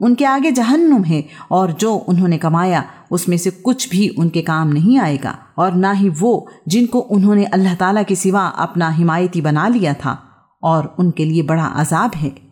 उनके आगे जहन्नुम है और जो उन्होंने कमाया, उसमें से कुछ भी उनके काम नहीं आएगा और ना ही वो जिनको उन्होंने अल्लाह ताला के सिवा अपना हिमायती बना लिया था और उनके लिए बड़ा अजाब है।